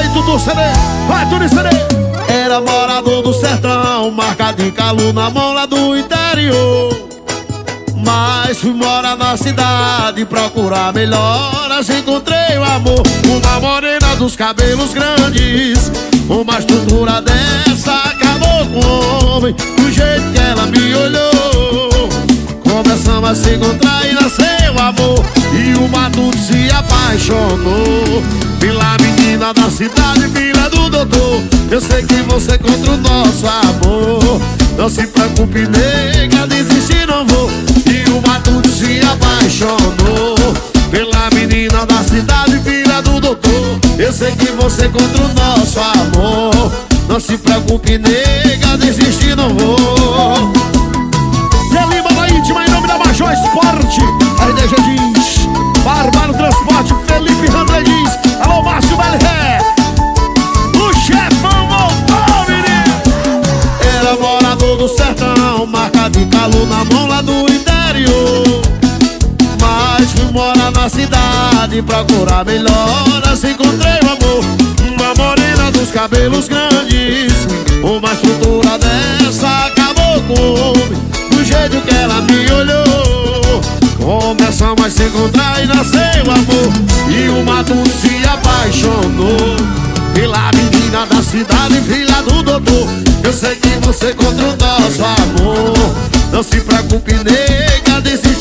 aí, Tudo CD. Vai, Tudo CD. Era morador do sertão, marca de calo na mão lá do interior. Mas fui morar na cidade, procurar melhoras, encontrei o amor. Uma morena dos cabelos grandes, uma estrutura dessa acabou com o homem, do jeito que ela me olhou. Começamos a se encontrar e nasceu da cidade, filha do doutor. Eu sei que você contra o nosso amor. Não se preocupe, nega, desistir não vou. E o matuto se apaixonou pela menina da cidade, filha do doutor. Eu sei que você contra o nosso amor. Não se preocupe, nega, desistir não vou. A Lima da Íntima, em nome da Major Esporte. RDG diz: do sertão, marca de calor na mão lá do interior. Mas fui morar na cidade, procurar melhoras, encontrei o amor. Uma morena dos cabelos grandes, uma estrutura dessa acabou com do jeito que ela me olhou. Começamos a se encontrar e nasceu o amor, e o matuto se apaixonou. Pela menina da cidade, filha do doutor Eu sei que você contra o nosso amor. Não se preocupe, nega, desistir